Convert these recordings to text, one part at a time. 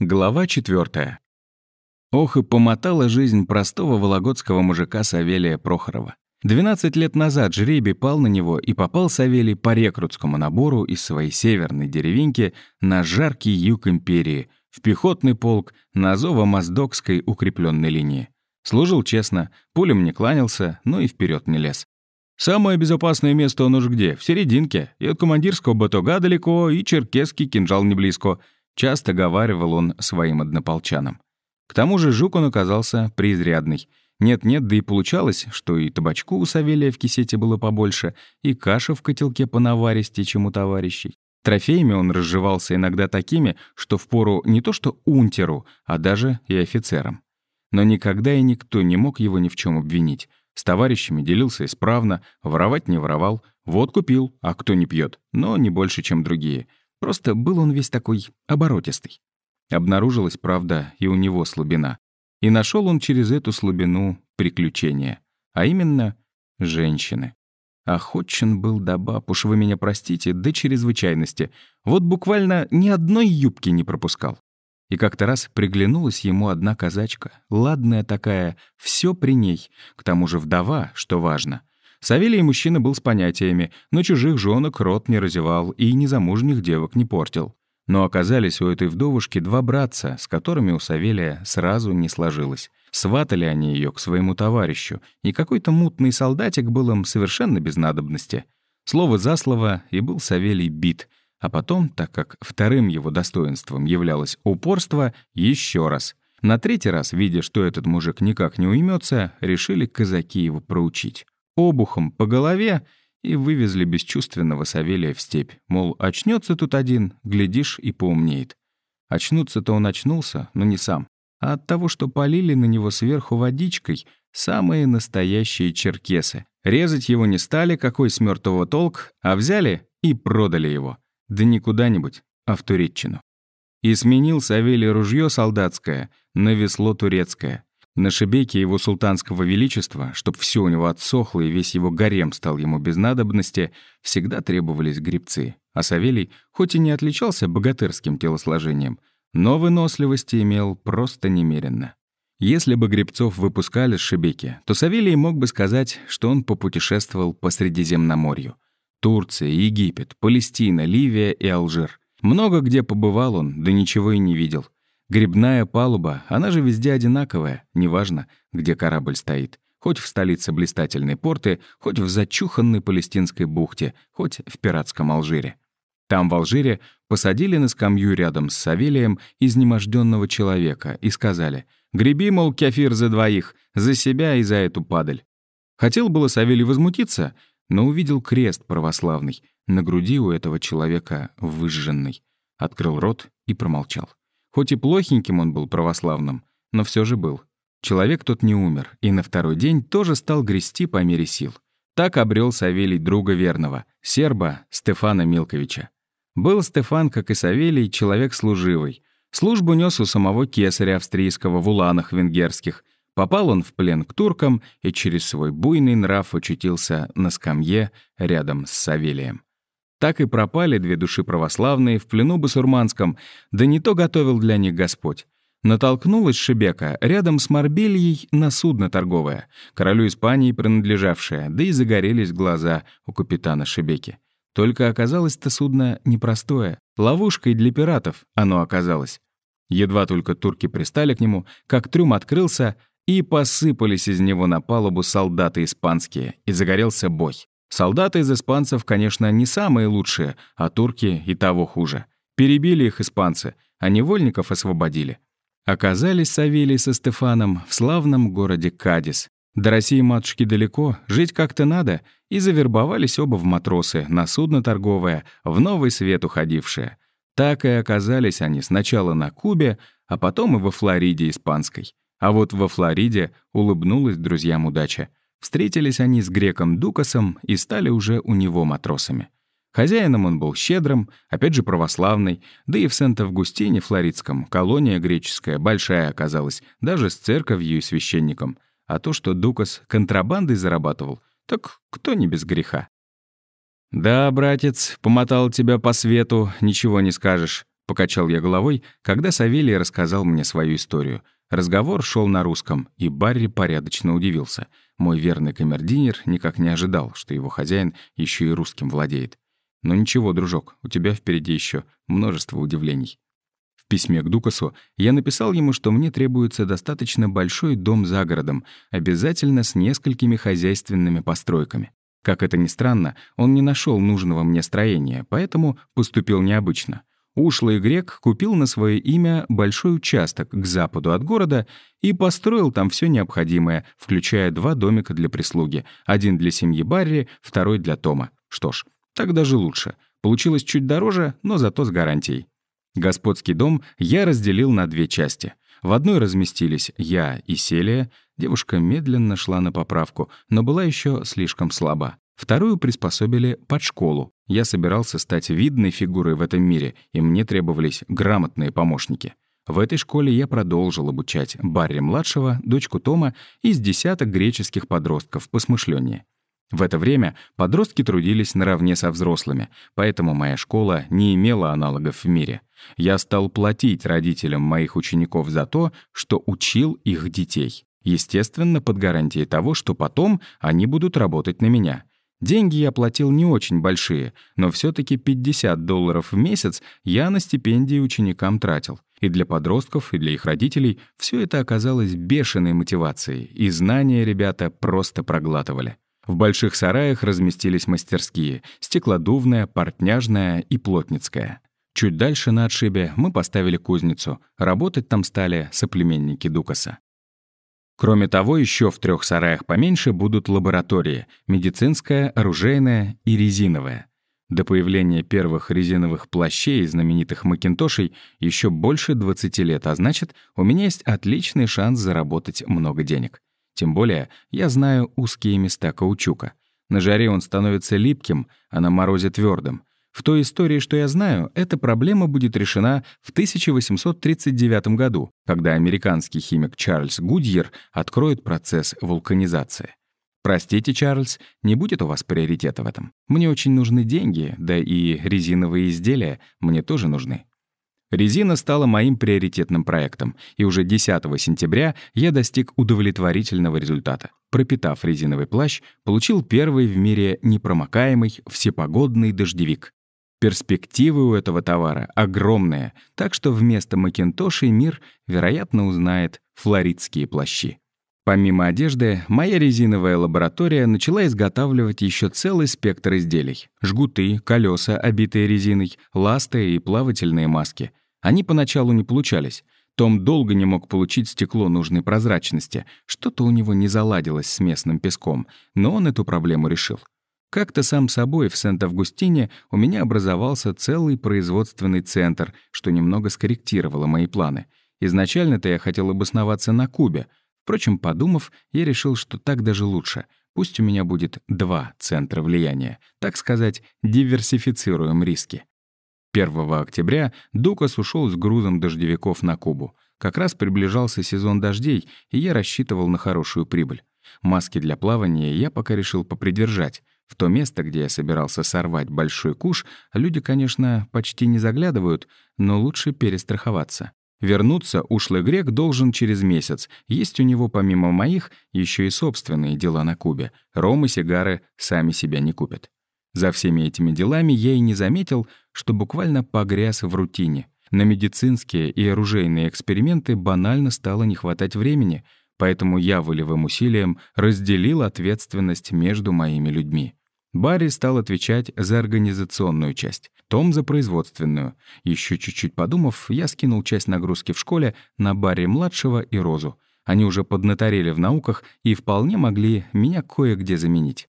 Глава четвертая. Ох и помотала жизнь простого вологодского мужика Савелия Прохорова. 12 лет назад жребий пал на него, и попал Савелий по рекрутскому набору из своей северной деревеньки на жаркий юг империи, в пехотный полк на Азово-Моздокской укрепленной линии. Служил честно, пулем не кланялся, но и вперед не лез. Самое безопасное место он уж где? В серединке. И от командирского батога далеко, и черкесский кинжал не близко — Часто говаривал он своим однополчанам. К тому же жук он оказался преизрядный. Нет-нет, да и получалось, что и табачку у Савелия в кисете было побольше, и каша в котелке понаваристее, чем у товарищей. Трофеями он разживался иногда такими, что впору не то что унтеру, а даже и офицерам. Но никогда и никто не мог его ни в чем обвинить. С товарищами делился исправно, воровать не воровал, водку пил, а кто не пьет, но не больше, чем другие — Просто был он весь такой оборотистый. Обнаружилась, правда, и у него слабина. И нашел он через эту слабину приключения. А именно, женщины. Охотчен был до баб, уж вы меня простите, до чрезвычайности. Вот буквально ни одной юбки не пропускал. И как-то раз приглянулась ему одна казачка, ладная такая, все при ней, к тому же вдова, что важно — Савелий мужчина был с понятиями, но чужих женок рот не разевал и незамужних девок не портил. Но оказались у этой вдовушки два братца, с которыми у Савелия сразу не сложилось. Сватали они ее к своему товарищу, и какой-то мутный солдатик был им совершенно без надобности. Слово за слово, и был Савелий бит. А потом, так как вторым его достоинством являлось упорство, еще раз. На третий раз, видя, что этот мужик никак не уймется, решили казаки его проучить обухом по голове и вывезли бесчувственного Савелия в степь. Мол, очнется тут один, глядишь, и поумнеет. Очнуться-то он очнулся, но не сам, а от того, что полили на него сверху водичкой самые настоящие черкесы. Резать его не стали, какой с мертвого толк, а взяли и продали его. Да не куда-нибудь, а в Туреччину. И сменил Савелий ружье солдатское на весло турецкое. На шебеке его султанского величества, чтоб все у него отсохло и весь его гарем стал ему без надобности, всегда требовались грибцы. А Савелий, хоть и не отличался богатырским телосложением, но выносливости имел просто немеренно. Если бы грибцов выпускали с шебеки, то Савелий мог бы сказать, что он попутешествовал по Средиземноморью. Турция, Египет, Палестина, Ливия и Алжир. Много где побывал он, да ничего и не видел. Грибная палуба, она же везде одинаковая, неважно, где корабль стоит. Хоть в столице блистательной порты, хоть в зачуханной палестинской бухте, хоть в пиратском Алжире. Там, в Алжире, посадили на скамью рядом с Савелием изнеможденного человека и сказали «Греби, мол, кефир за двоих, за себя и за эту падаль». Хотел было Савелий возмутиться, но увидел крест православный, на груди у этого человека выжженный. Открыл рот и промолчал. Хоть и плохеньким он был православным, но все же был. Человек тот не умер, и на второй день тоже стал грести по мере сил. Так обрел Савелий друга верного, серба Стефана Милковича. Был Стефан, как и Савелий, человек служивый. Службу нес у самого кесаря австрийского в уланах венгерских. Попал он в плен к туркам и через свой буйный нрав очутился на скамье рядом с Савелием. Так и пропали две души православные в плену басурманском, да не то готовил для них Господь. Натолкнулась Шебека рядом с Марбельей на судно торговое, королю Испании принадлежавшее, да и загорелись глаза у капитана Шебеки. Только оказалось-то судно непростое, ловушкой для пиратов оно оказалось. Едва только турки пристали к нему, как трюм открылся, и посыпались из него на палубу солдаты испанские, и загорелся бой. Солдаты из испанцев, конечно, не самые лучшие, а турки и того хуже. Перебили их испанцы, а невольников освободили. Оказались Савелий со Стефаном в славном городе Кадис. До России матушки далеко, жить как-то надо, и завербовались оба в матросы, на судно торговое, в новый свет уходившее. Так и оказались они сначала на Кубе, а потом и во Флориде испанской. А вот во Флориде улыбнулась друзьям удача. Встретились они с греком Дукасом и стали уже у него матросами. Хозяином он был щедрым, опять же православный, да и в Сент-Августине Флоридском колония греческая большая оказалась, даже с церковью и священником. А то, что Дукас контрабандой зарабатывал, так кто не без греха? «Да, братец, помотал тебя по свету, ничего не скажешь. Покачал я головой, когда Савелий рассказал мне свою историю. Разговор шел на русском, и Барри порядочно удивился. Мой верный камердинер никак не ожидал, что его хозяин еще и русским владеет. Но ничего, дружок, у тебя впереди еще множество удивлений. В письме к Дукасу я написал ему, что мне требуется достаточно большой дом за городом, обязательно с несколькими хозяйственными постройками. Как это ни странно, он не нашел нужного мне строения, поэтому поступил необычно — Ушлый грек купил на свое имя большой участок к западу от города и построил там все необходимое, включая два домика для прислуги, один для семьи Барри, второй для Тома. Что ж, так даже лучше. Получилось чуть дороже, но зато с гарантией. Господский дом я разделил на две части. В одной разместились я и Селия. Девушка медленно шла на поправку, но была еще слишком слаба. Вторую приспособили под школу. Я собирался стать видной фигурой в этом мире, и мне требовались грамотные помощники. В этой школе я продолжил обучать Барри-младшего, дочку Тома и с десяток греческих подростков посмышленнее. В это время подростки трудились наравне со взрослыми, поэтому моя школа не имела аналогов в мире. Я стал платить родителям моих учеников за то, что учил их детей. Естественно, под гарантией того, что потом они будут работать на меня — Деньги я платил не очень большие, но все таки 50 долларов в месяц я на стипендии ученикам тратил. И для подростков, и для их родителей все это оказалось бешеной мотивацией, и знания ребята просто проглатывали. В больших сараях разместились мастерские — стеклодувная, портняжная и плотницкая. Чуть дальше на отшибе мы поставили кузницу. Работать там стали соплеменники Дукаса. Кроме того, еще в трех сараях поменьше будут лаборатории — медицинская, оружейная и резиновая. До появления первых резиновых плащей знаменитых Макинтошей еще больше 20 лет, а значит, у меня есть отличный шанс заработать много денег. Тем более, я знаю узкие места каучука. На жаре он становится липким, а на морозе твердым. В той истории, что я знаю, эта проблема будет решена в 1839 году, когда американский химик Чарльз Гудьер откроет процесс вулканизации. Простите, Чарльз, не будет у вас приоритета в этом. Мне очень нужны деньги, да и резиновые изделия мне тоже нужны. Резина стала моим приоритетным проектом, и уже 10 сентября я достиг удовлетворительного результата. Пропитав резиновый плащ, получил первый в мире непромокаемый всепогодный дождевик. Перспективы у этого товара огромные, так что вместо Макинтошей мир, вероятно, узнает флоридские плащи. Помимо одежды, моя резиновая лаборатория начала изготавливать еще целый спектр изделий. Жгуты, колеса, обитые резиной, ласты и плавательные маски. Они поначалу не получались. Том долго не мог получить стекло нужной прозрачности. Что-то у него не заладилось с местным песком, но он эту проблему решил. Как-то сам собой в Сент-Августине у меня образовался целый производственный центр, что немного скорректировало мои планы. Изначально-то я хотел обосноваться на Кубе. Впрочем, подумав, я решил, что так даже лучше. Пусть у меня будет два центра влияния. Так сказать, диверсифицируем риски. 1 октября Дукас ушел с грузом дождевиков на Кубу. Как раз приближался сезон дождей, и я рассчитывал на хорошую прибыль. Маски для плавания я пока решил попридержать. В то место, где я собирался сорвать большой куш, люди, конечно, почти не заглядывают, но лучше перестраховаться. Вернуться ушлый грек должен через месяц. Есть у него, помимо моих, еще и собственные дела на Кубе. Ром и сигары сами себя не купят. За всеми этими делами я и не заметил, что буквально погряз в рутине. На медицинские и оружейные эксперименты банально стало не хватать времени — поэтому я волевым усилием разделил ответственность между моими людьми. Барри стал отвечать за организационную часть, Том — за производственную. Еще чуть-чуть подумав, я скинул часть нагрузки в школе на Барри-младшего и Розу. Они уже поднаторели в науках и вполне могли меня кое-где заменить.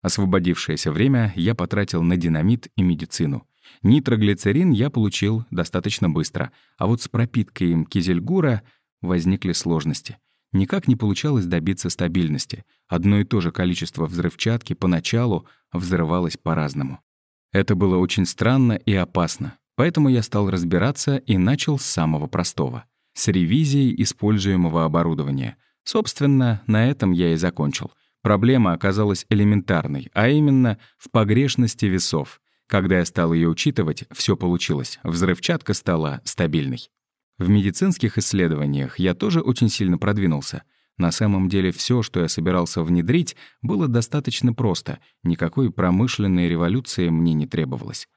Освободившееся время я потратил на динамит и медицину. Нитроглицерин я получил достаточно быстро, а вот с пропиткой им кизельгура возникли сложности — Никак не получалось добиться стабильности. Одно и то же количество взрывчатки поначалу взрывалось по-разному. Это было очень странно и опасно. Поэтому я стал разбираться и начал с самого простого — с ревизией используемого оборудования. Собственно, на этом я и закончил. Проблема оказалась элементарной, а именно в погрешности весов. Когда я стал ее учитывать, все получилось. Взрывчатка стала стабильной. В медицинских исследованиях я тоже очень сильно продвинулся. На самом деле все, что я собирался внедрить, было достаточно просто. Никакой промышленной революции мне не требовалось.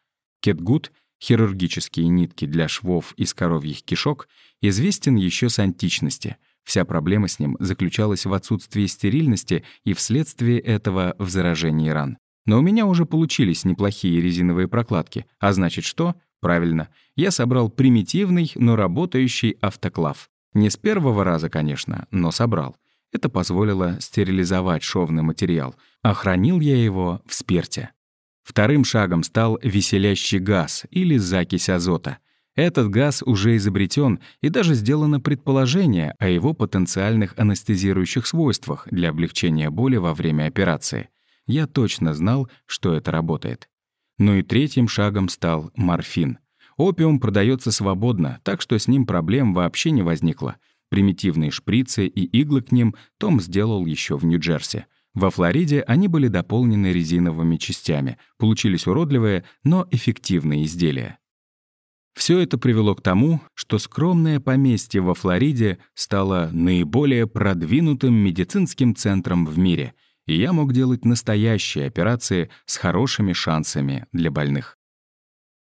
Кетгуд — хирургические нитки для швов из коровьих кишок, известен еще с античности. Вся проблема с ним заключалась в отсутствии стерильности и вследствие этого в заражении ран. Но у меня уже получились неплохие резиновые прокладки, а значит что? Правильно, я собрал примитивный, но работающий автоклав. Не с первого раза, конечно, но собрал. Это позволило стерилизовать шовный материал, а хранил я его в спирте. Вторым шагом стал веселящий газ или закись азота. Этот газ уже изобретен и даже сделано предположение о его потенциальных анестезирующих свойствах для облегчения боли во время операции. Я точно знал, что это работает. Ну и третьим шагом стал морфин. Опиум продается свободно, так что с ним проблем вообще не возникло. Примитивные шприцы и иглы к ним Том сделал еще в Нью-Джерси. Во Флориде они были дополнены резиновыми частями, получились уродливые, но эффективные изделия. Все это привело к тому, что скромное поместье во Флориде стало наиболее продвинутым медицинским центром в мире, и я мог делать настоящие операции с хорошими шансами для больных.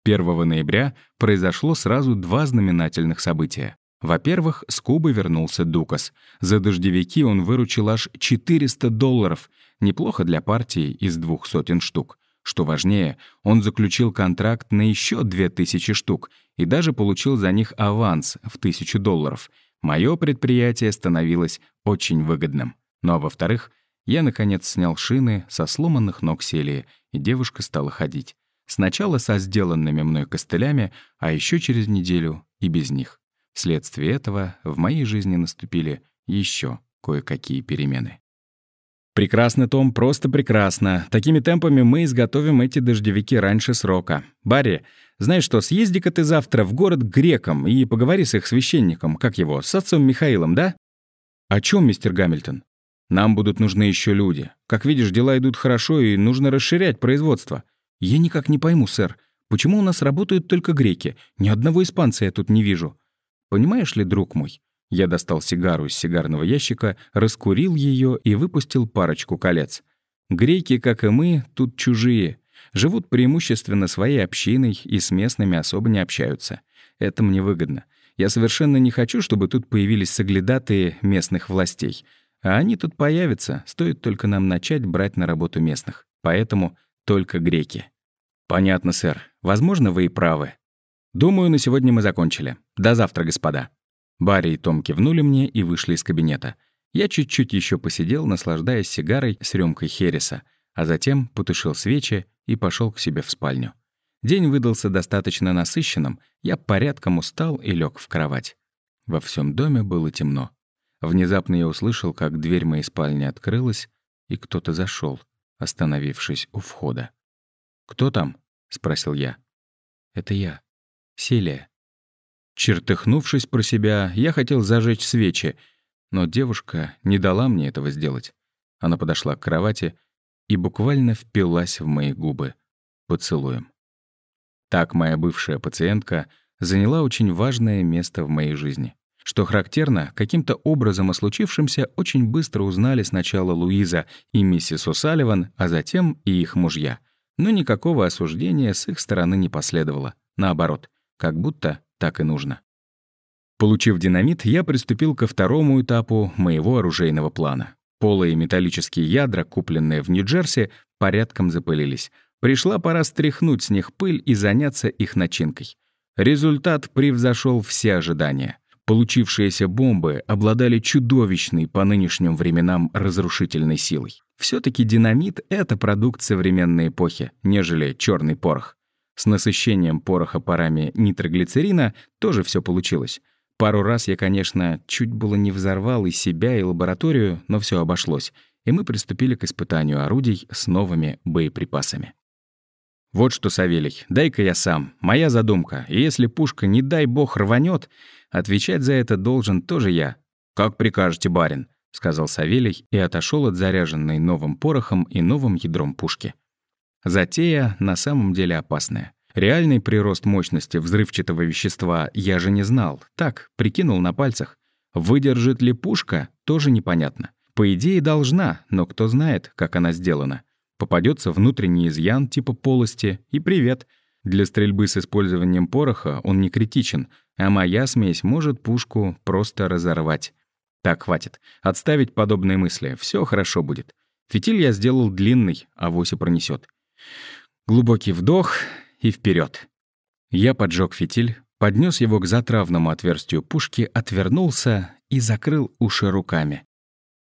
1 ноября произошло сразу два знаменательных события. Во-первых, с Кубы вернулся Дукас. За дождевики он выручил аж 400 долларов. Неплохо для партии из двух сотен штук. Что важнее, он заключил контракт на еще 2000 штук и даже получил за них аванс в 1000 долларов. Мое предприятие становилось очень выгодным. Ну а во-вторых, я, наконец, снял шины со сломанных ног Селии, и девушка стала ходить. Сначала со сделанными мной костылями, а еще через неделю и без них. Вследствие этого в моей жизни наступили еще кое-какие перемены. «Прекрасно, Том, просто прекрасно. Такими темпами мы изготовим эти дождевики раньше срока. Барри, знаешь что, съезди-ка ты завтра в город к грекам и поговори с их священником, как его, с отцом Михаилом, да?» «О чем, мистер Гамильтон?» «Нам будут нужны еще люди. Как видишь, дела идут хорошо, и нужно расширять производство». «Я никак не пойму, сэр, почему у нас работают только греки? Ни одного испанца я тут не вижу». Понимаешь ли, друг мой, я достал сигару из сигарного ящика, раскурил ее и выпустил парочку колец. Греки, как и мы, тут чужие. Живут преимущественно своей общиной и с местными особо не общаются. Это мне выгодно. Я совершенно не хочу, чтобы тут появились соглядатые местных властей. А они тут появятся, стоит только нам начать брать на работу местных. Поэтому только греки. Понятно, сэр. Возможно, вы и правы. «Думаю, на сегодня мы закончили. До завтра, господа». Барри и Том кивнули мне и вышли из кабинета. Я чуть-чуть еще посидел, наслаждаясь сигарой с рюмкой Хереса, а затем потушил свечи и пошел к себе в спальню. День выдался достаточно насыщенным, я порядком устал и лег в кровать. Во всем доме было темно. Внезапно я услышал, как дверь моей спальни открылась, и кто-то зашел, остановившись у входа. «Кто там?» — спросил я. «Это я», Селия. Чертыхнувшись про себя, я хотел зажечь свечи, но девушка не дала мне этого сделать. Она подошла к кровати и буквально впилась в мои губы поцелуем. Так моя бывшая пациентка заняла очень важное место в моей жизни. Что характерно, каким-то образом о случившемся очень быстро узнали сначала Луиза и миссис О'Салливан, а затем и их мужья. Но никакого осуждения с их стороны не последовало. Наоборот, как будто так и нужно. Получив динамит, я приступил ко второму этапу моего оружейного плана. Полые металлические ядра, купленные в Нью-Джерси, порядком запылились. Пришла пора стряхнуть с них пыль и заняться их начинкой. Результат превзошел все ожидания. Получившиеся бомбы обладали чудовищной по нынешним временам разрушительной силой. все таки динамит — это продукт современной эпохи, нежели черный порох. С насыщением пороха парами нитроглицерина тоже все получилось. Пару раз я, конечно, чуть было не взорвал и себя, и лабораторию, но все обошлось, и мы приступили к испытанию орудий с новыми боеприпасами. «Вот что, Савелий, дай-ка я сам. Моя задумка. И если пушка, не дай бог, рванет, отвечать за это должен тоже я. Как прикажете, барин», — сказал Савелий и отошел от заряженной новым порохом и новым ядром пушки. Затея на самом деле опасная. Реальный прирост мощности взрывчатого вещества я же не знал. Так, прикинул на пальцах. Выдержит ли пушка, тоже непонятно. По идее, должна, но кто знает, как она сделана. Попадется внутренний изъян типа полости, и привет. Для стрельбы с использованием пороха он не критичен, а моя смесь может пушку просто разорвать. Так, хватит. Отставить подобные мысли. Все хорошо будет. Фитиль я сделал длинный, а и пронесет. Глубокий вдох и вперед. Я поджег фитиль, поднес его к затравному отверстию пушки, отвернулся и закрыл уши руками.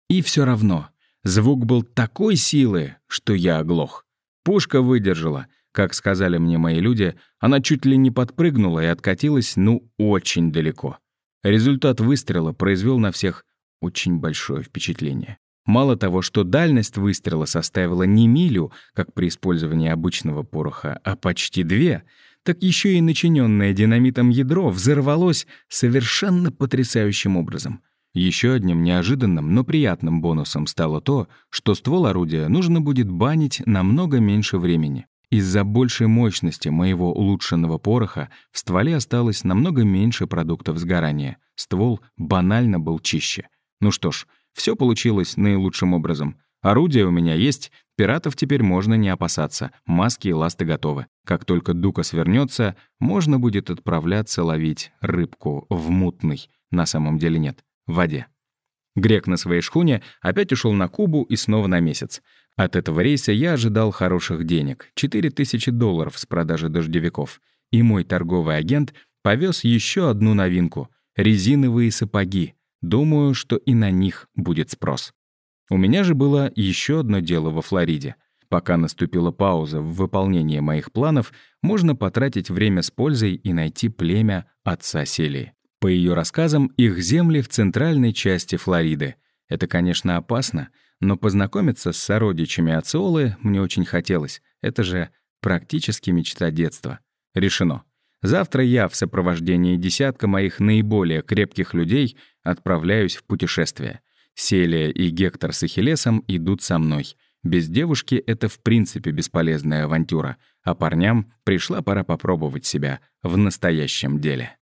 И все равно, звук был такой силы, что я оглох. Пушка выдержала. Как сказали мне мои люди, она чуть ли не подпрыгнула и откатилась, ну, очень далеко. Результат выстрела произвел на всех очень большое впечатление. Мало того, что дальность выстрела составила не милю, как при использовании обычного пороха, а почти две, так еще и начиненное динамитом ядро взорвалось совершенно потрясающим образом. Еще одним неожиданным, но приятным бонусом стало то, что ствол орудия нужно будет банить намного меньше времени. Из-за большей мощности моего улучшенного пороха в стволе осталось намного меньше продуктов сгорания. Ствол банально был чище. Ну что ж, все получилось наилучшим образом. Орудие у меня есть, пиратов теперь можно не опасаться, маски и ласты готовы. Как только Дука свернется, можно будет отправляться ловить рыбку в мутной, на самом деле нет, в воде. Грек на своей шхуне опять ушел на Кубу и снова на месяц. От этого рейса я ожидал хороших денег — 4000 долларов с продажи дождевиков. И мой торговый агент повез еще одну новинку — резиновые сапоги, Думаю, что и на них будет спрос. У меня же было еще одно дело во Флориде. Пока наступила пауза в выполнении моих планов, можно потратить время с пользой и найти племя отца Селии. По ее рассказам, их земли в центральной части Флориды. Это, конечно, опасно, но познакомиться с сородичами Ациолы мне очень хотелось. Это же практически мечта детства. Решено. Завтра я в сопровождении десятка моих наиболее крепких людей отправляюсь в путешествие. Селия и Гектор с Ахиллесом идут со мной. Без девушки это в принципе бесполезная авантюра, а парням пришла пора попробовать себя в настоящем деле.